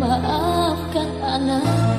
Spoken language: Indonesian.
Maafkan anakmu